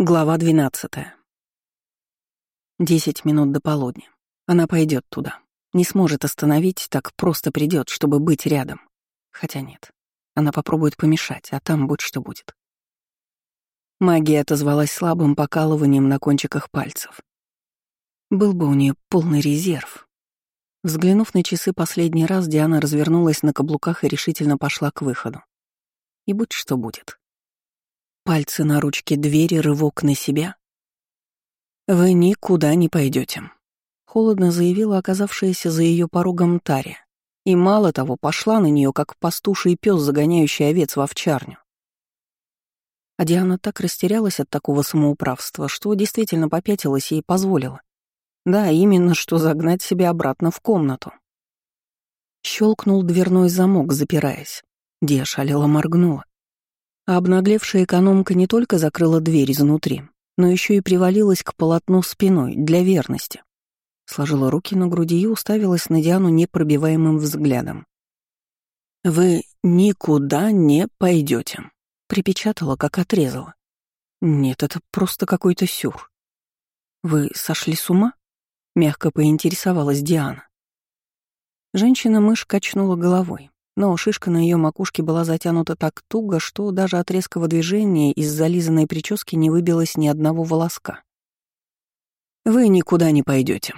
Глава 12. Десять минут до полудня. Она пойдет туда. Не сможет остановить, так просто придет, чтобы быть рядом. Хотя нет. Она попробует помешать, а там будь что будет. Магия отозвалась слабым покалыванием на кончиках пальцев. Был бы у нее полный резерв. Взглянув на часы последний раз, Диана развернулась на каблуках и решительно пошла к выходу. И будь что будет. Пальцы на ручке двери, рывок на себя. «Вы никуда не пойдете, холодно заявила оказавшаяся за ее порогом Тария. И мало того, пошла на нее, как пастуший пес, загоняющий овец в овчарню. А Диана так растерялась от такого самоуправства, что действительно попятилась и позволила. Да, именно что загнать себя обратно в комнату. Щелкнул дверной замок, запираясь. Ди шалела моргнула. А обнаглевшая экономка не только закрыла дверь изнутри, но еще и привалилась к полотну спиной для верности. Сложила руки на груди и уставилась на Диану непробиваемым взглядом. «Вы никуда не пойдете», — припечатала, как отрезала. «Нет, это просто какой-то сюр». «Вы сошли с ума?» — мягко поинтересовалась Диана. Женщина-мышь качнула головой но шишка на ее макушке была затянута так туго, что даже от резкого движения из зализанной прически не выбилось ни одного волоска. «Вы никуда не пойдете,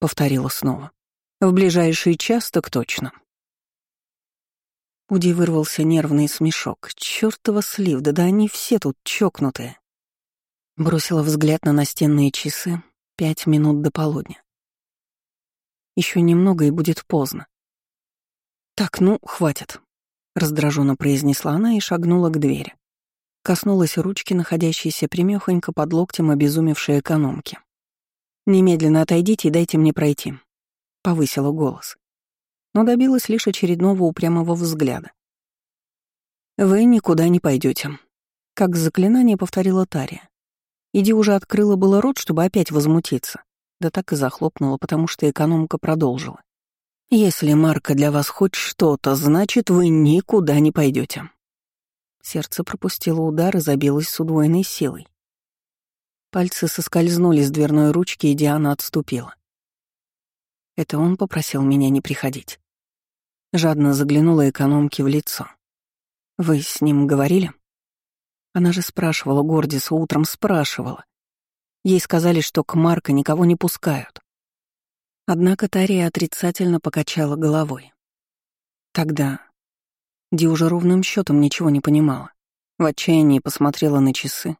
повторила снова. «В ближайший час так точно». Уди вырвался нервный смешок. Чёртова слив, да да они все тут чокнутые. Бросила взгляд на настенные часы. Пять минут до полудня. Еще немного и будет поздно. «Так, ну, хватит», — раздраженно произнесла она и шагнула к двери. Коснулась ручки, находящейся примехонько под локтем обезумевшей экономки. «Немедленно отойдите и дайте мне пройти», — повысила голос. Но добилась лишь очередного упрямого взгляда. «Вы никуда не пойдете, как заклинание повторила Тария. Иди уже открыла было рот, чтобы опять возмутиться, да так и захлопнула, потому что экономка продолжила. Если Марка для вас хоть что-то, значит, вы никуда не пойдете. Сердце пропустило удар и забилось с удвоенной силой. Пальцы соскользнули с дверной ручки, и Диана отступила. Это он попросил меня не приходить. Жадно заглянула экономке в лицо. «Вы с ним говорили?» Она же спрашивала Гордиса, утром спрашивала. Ей сказали, что к Марко никого не пускают. Однако Тария отрицательно покачала головой. Тогда Ди уже ровным счетом ничего не понимала. В отчаянии посмотрела на часы.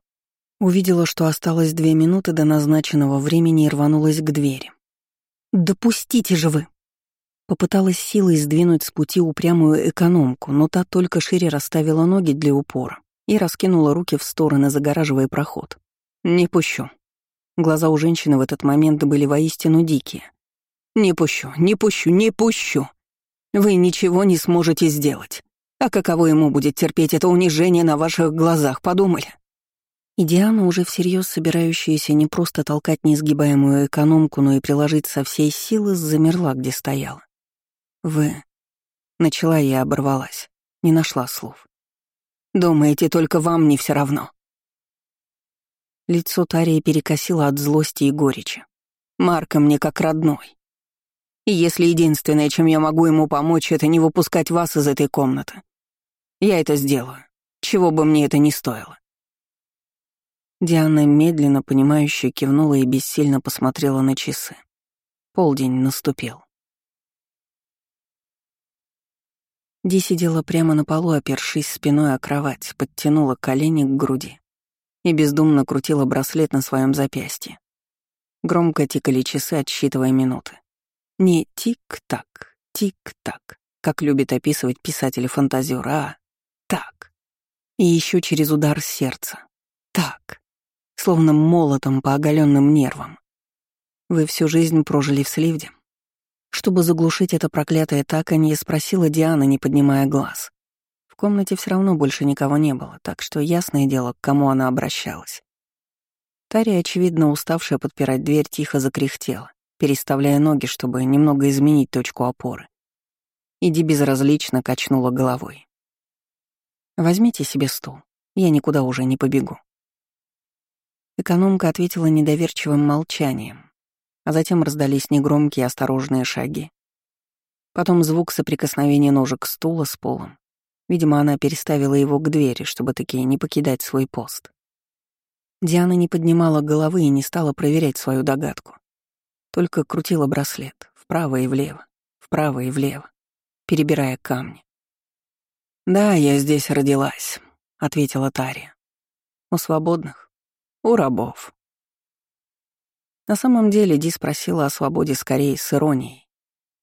Увидела, что осталось две минуты до назначенного времени и рванулась к двери. «Допустите же вы!» Попыталась силой сдвинуть с пути упрямую экономку, но та только шире расставила ноги для упора и раскинула руки в стороны, загораживая проход. «Не пущу». Глаза у женщины в этот момент были воистину дикие. «Не пущу, не пущу, не пущу. Вы ничего не сможете сделать. А каково ему будет терпеть это унижение на ваших глазах, подумали?» И Диана, уже всерьез собирающаяся не просто толкать несгибаемую экономку, но и приложить со всей силы, замерла, где стояла. «Вы...» Начала я оборвалась. Не нашла слов. «Думаете, только вам не все равно?» Лицо Тарии перекосило от злости и горечи. «Марка мне как родной. И если единственное, чем я могу ему помочь, это не выпускать вас из этой комнаты, я это сделаю, чего бы мне это ни стоило. Диана медленно, понимающе кивнула и бессильно посмотрела на часы. Полдень наступил. Ди сидела прямо на полу, опершись спиной о кровать, подтянула колени к груди и бездумно крутила браслет на своем запястье. Громко тикали часы, отсчитывая минуты. Не тик-так, тик-так, как любит описывать писатель-фантазер, а так. И еще через удар сердца. Так. Словно молотом по оголенным нервам. Вы всю жизнь прожили в Сливде. Чтобы заглушить это проклятое таканье, спросила Диана, не поднимая глаз. В комнате все равно больше никого не было, так что ясное дело, к кому она обращалась. Тария, очевидно уставшая подпирать дверь, тихо закряхтела переставляя ноги, чтобы немного изменить точку опоры. Иди безразлично качнула головой. «Возьмите себе стул, я никуда уже не побегу». Экономка ответила недоверчивым молчанием, а затем раздались негромкие осторожные шаги. Потом звук соприкосновения ножек стула с полом. Видимо, она переставила его к двери, чтобы такие не покидать свой пост. Диана не поднимала головы и не стала проверять свою догадку. Только крутила браслет вправо и влево, вправо и влево, перебирая камни. «Да, я здесь родилась», — ответила Тария. «У свободных? У рабов». На самом деле Ди спросила о свободе скорее с иронией.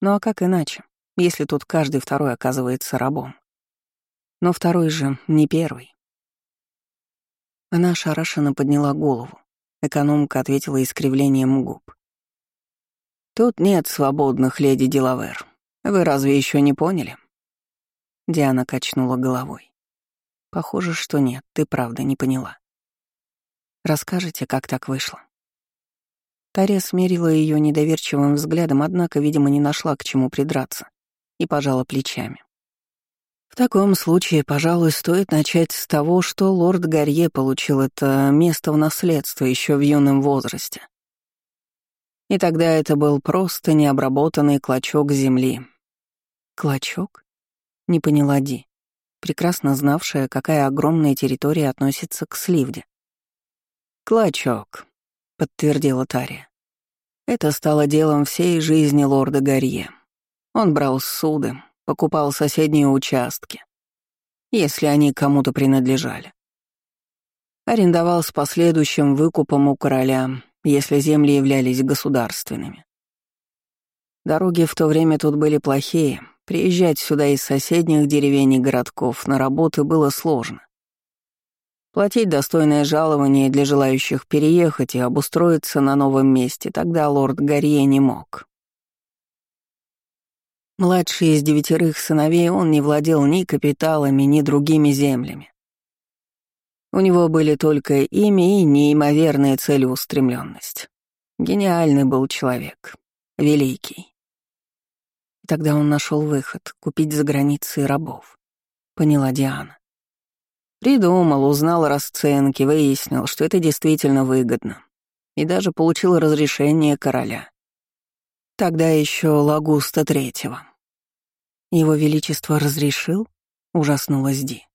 Ну а как иначе, если тут каждый второй оказывается рабом? Но второй же не первый. Она ошарашенно подняла голову. Экономка ответила искривлением губ. «Тут нет свободных, леди Делавер. Вы разве еще не поняли?» Диана качнула головой. «Похоже, что нет, ты правда не поняла. Расскажите, как так вышло?» Тария смерила ее недоверчивым взглядом, однако, видимо, не нашла к чему придраться, и пожала плечами. В таком случае, пожалуй, стоит начать с того, что лорд Гарье получил это место в наследство еще в юном возрасте. И тогда это был просто необработанный клочок земли. Клочок? Не поняла Ди, прекрасно знавшая, какая огромная территория относится к Сливде. «Клочок», — подтвердила Тария. Это стало делом всей жизни лорда Гарье. Он брал суды, покупал соседние участки, если они кому-то принадлежали. Арендовал с последующим выкупом у короля, если земли являлись государственными. Дороги в то время тут были плохие, приезжать сюда из соседних деревень и городков на работы было сложно. Платить достойное жалование для желающих переехать и обустроиться на новом месте тогда лорд Гарье не мог. Младший из девятерых сыновей он не владел ни капиталами, ни другими землями. У него были только имя и неимоверная целеустремленность. Гениальный был человек, великий. Тогда он нашел выход — купить за границей рабов, поняла Диана. Придумал, узнал расценки, выяснил, что это действительно выгодно. И даже получил разрешение короля. Тогда еще Лагуста Третьего. Его Величество разрешил? Ужаснулась Ди.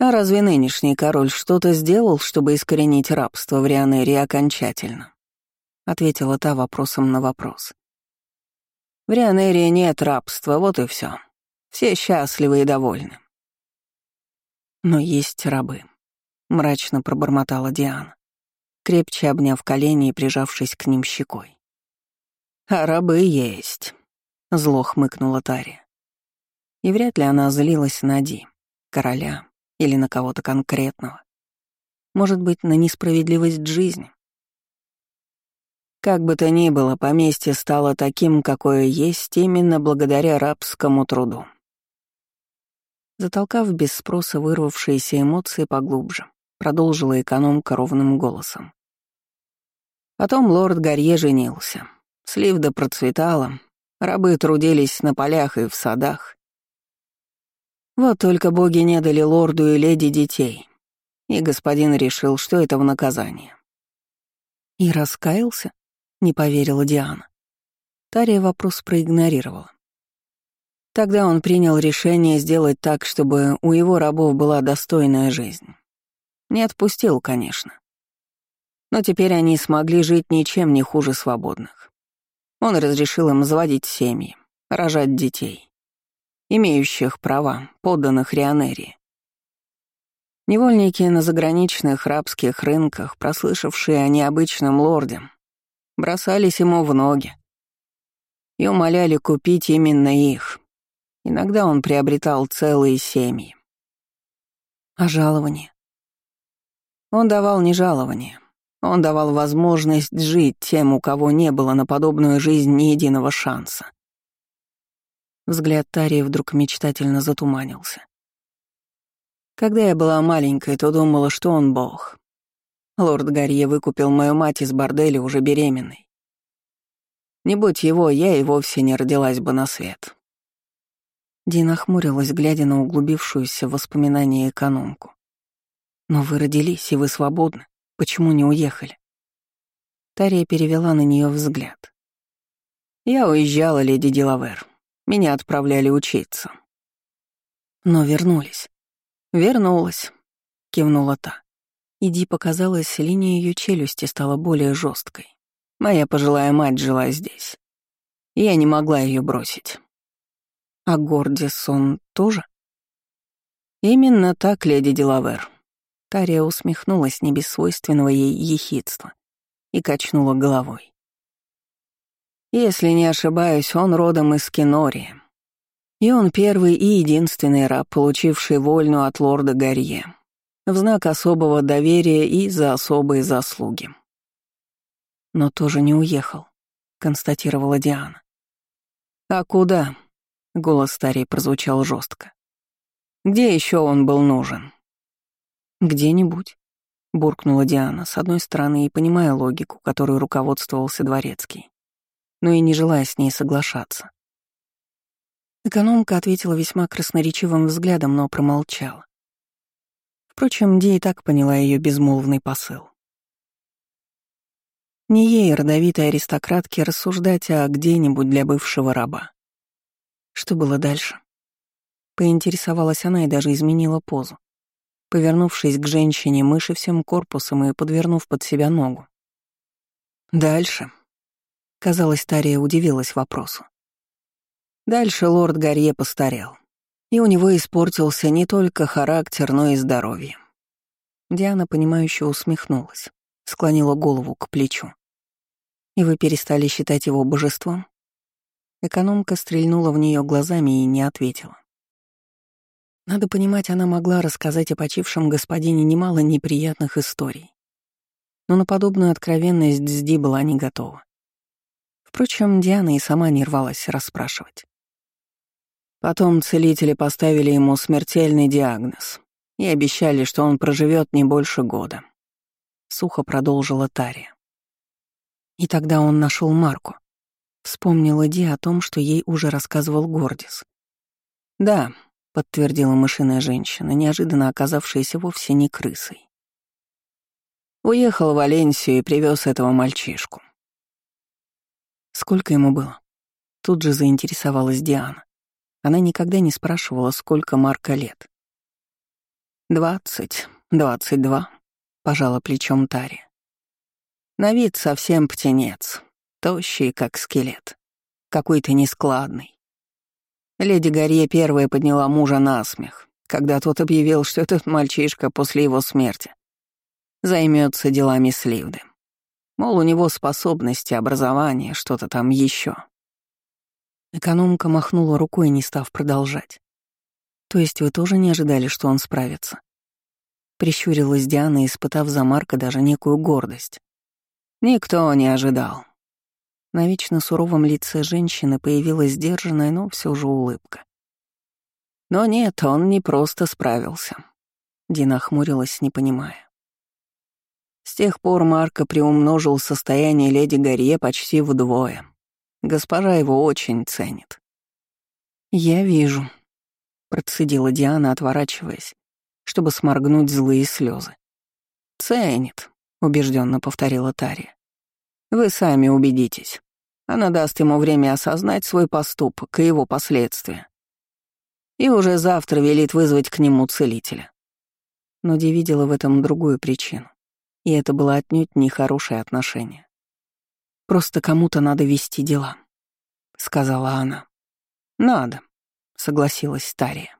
А разве нынешний король что-то сделал, чтобы искоренить рабство в Рианере окончательно? Ответила та вопросом на вопрос. В Рианере нет рабства, вот и все. Все счастливы и довольны. Но есть рабы. Мрачно пробормотала Диана, крепче обняв колени и прижавшись к ним щекой. А рабы есть. Зло хмыкнула Тари. И вряд ли она злилась на Ди, короля или на кого-то конкретного. Может быть, на несправедливость жизни. Как бы то ни было, поместье стало таким, какое есть, именно благодаря рабскому труду. Затолкав без спроса вырвавшиеся эмоции поглубже, продолжила экономка ровным голосом. Потом лорд Гарье женился. Сливда процветала, Рабы трудились на полях и в садах. Вот только боги не дали лорду и леди детей, и господин решил, что это в наказание. «И раскаялся?» — не поверила Диана. Тария вопрос проигнорировала. Тогда он принял решение сделать так, чтобы у его рабов была достойная жизнь. Не отпустил, конечно. Но теперь они смогли жить ничем не хуже свободных. Он разрешил им заводить семьи, рожать детей, имеющих права, подданных Рионерии. Невольники на заграничных рабских рынках, прослышавшие о необычном лорде, бросались ему в ноги и умоляли купить именно их. Иногда он приобретал целые семьи. А жалование? Он давал не жалование, он давал возможность жить тем, у кого не было на подобную жизнь ни единого шанса. Взгляд Тарии вдруг мечтательно затуманился. Когда я была маленькой, то думала, что он бог. Лорд Гарье выкупил мою мать из борделя уже беременной. Не будь его, я и вовсе не родилась бы на свет. Дина хмурилась, глядя на углубившуюся в воспоминания экономку. «Но вы родились, и вы свободны. Почему не уехали? Тария перевела на нее взгляд. Я уезжала, леди Дилавер. Меня отправляли учиться. Но вернулись. Вернулась, кивнула та. Иди показалось, линия ее челюсти стала более жесткой. Моя пожилая мать жила здесь. Я не могла ее бросить. А Гордис он тоже? Именно так, леди Дилавер. Тария усмехнулась не без свойственного ей ехидства и качнула головой. Если не ошибаюсь, он родом из Кинории. И он первый и единственный раб, получивший вольну от лорда Гарье, в знак особого доверия и за особые заслуги. Но тоже не уехал, констатировала Диана. «А куда?» — голос старей прозвучал жестко. «Где еще он был нужен?» «Где-нибудь», — буркнула Диана, с одной стороны и понимая логику, которой руководствовался Дворецкий, но и не желая с ней соглашаться. Экономка ответила весьма красноречивым взглядом, но промолчала. Впрочем, Ди и так поняла ее безмолвный посыл. Не ей, родовитой аристократке, рассуждать о где-нибудь для бывшего раба. Что было дальше? Поинтересовалась она и даже изменила позу, повернувшись к женщине мыши всем корпусом и подвернув под себя ногу. Дальше. Казалось, Тария удивилась вопросу. Дальше лорд Гарье постарел и у него испортился не только характер, но и здоровье. Диана, понимающе усмехнулась, склонила голову к плечу. «И вы перестали считать его божеством?» Экономка стрельнула в нее глазами и не ответила. Надо понимать, она могла рассказать о почившем господине немало неприятных историй. Но на подобную откровенность Дзи была не готова. Впрочем, Диана и сама не рвалась расспрашивать. Потом целители поставили ему смертельный диагноз и обещали, что он проживет не больше года. Сухо продолжила Тария. И тогда он нашел Марку. Вспомнила Ди о том, что ей уже рассказывал Гордис. «Да», — подтвердила мышиная женщина, неожиданно оказавшаяся вовсе не крысой. Уехал в Валенсию и привез этого мальчишку. Сколько ему было? Тут же заинтересовалась Диана. Она никогда не спрашивала, сколько Марка лет. «Двадцать, двадцать два», — пожала плечом Тари. На вид совсем птенец, тощий, как скелет, какой-то нескладный. Леди Гарье первая подняла мужа на смех, когда тот объявил, что этот мальчишка после его смерти займется делами Сливды. Мол, у него способности, образование, что-то там еще. Экономка махнула рукой, не став продолжать. «То есть вы тоже не ожидали, что он справится?» Прищурилась Диана, испытав за Марка даже некую гордость. «Никто не ожидал». На вечно суровом лице женщины появилась сдержанная, но все же улыбка. Но нет, он не просто справился. Дина хмурилась, не понимая. С тех пор Марко приумножил состояние леди Гарье почти вдвое. Госпожа его очень ценит». «Я вижу», — процедила Диана, отворачиваясь, чтобы сморгнуть злые слезы. «Ценит», — убежденно повторила Тария. «Вы сами убедитесь. Она даст ему время осознать свой поступок и его последствия. И уже завтра велит вызвать к нему целителя». Но Ди видела в этом другую причину, и это было отнюдь нехорошее отношение. Просто кому-то надо вести дела», — сказала она. «Надо», — согласилась Тария.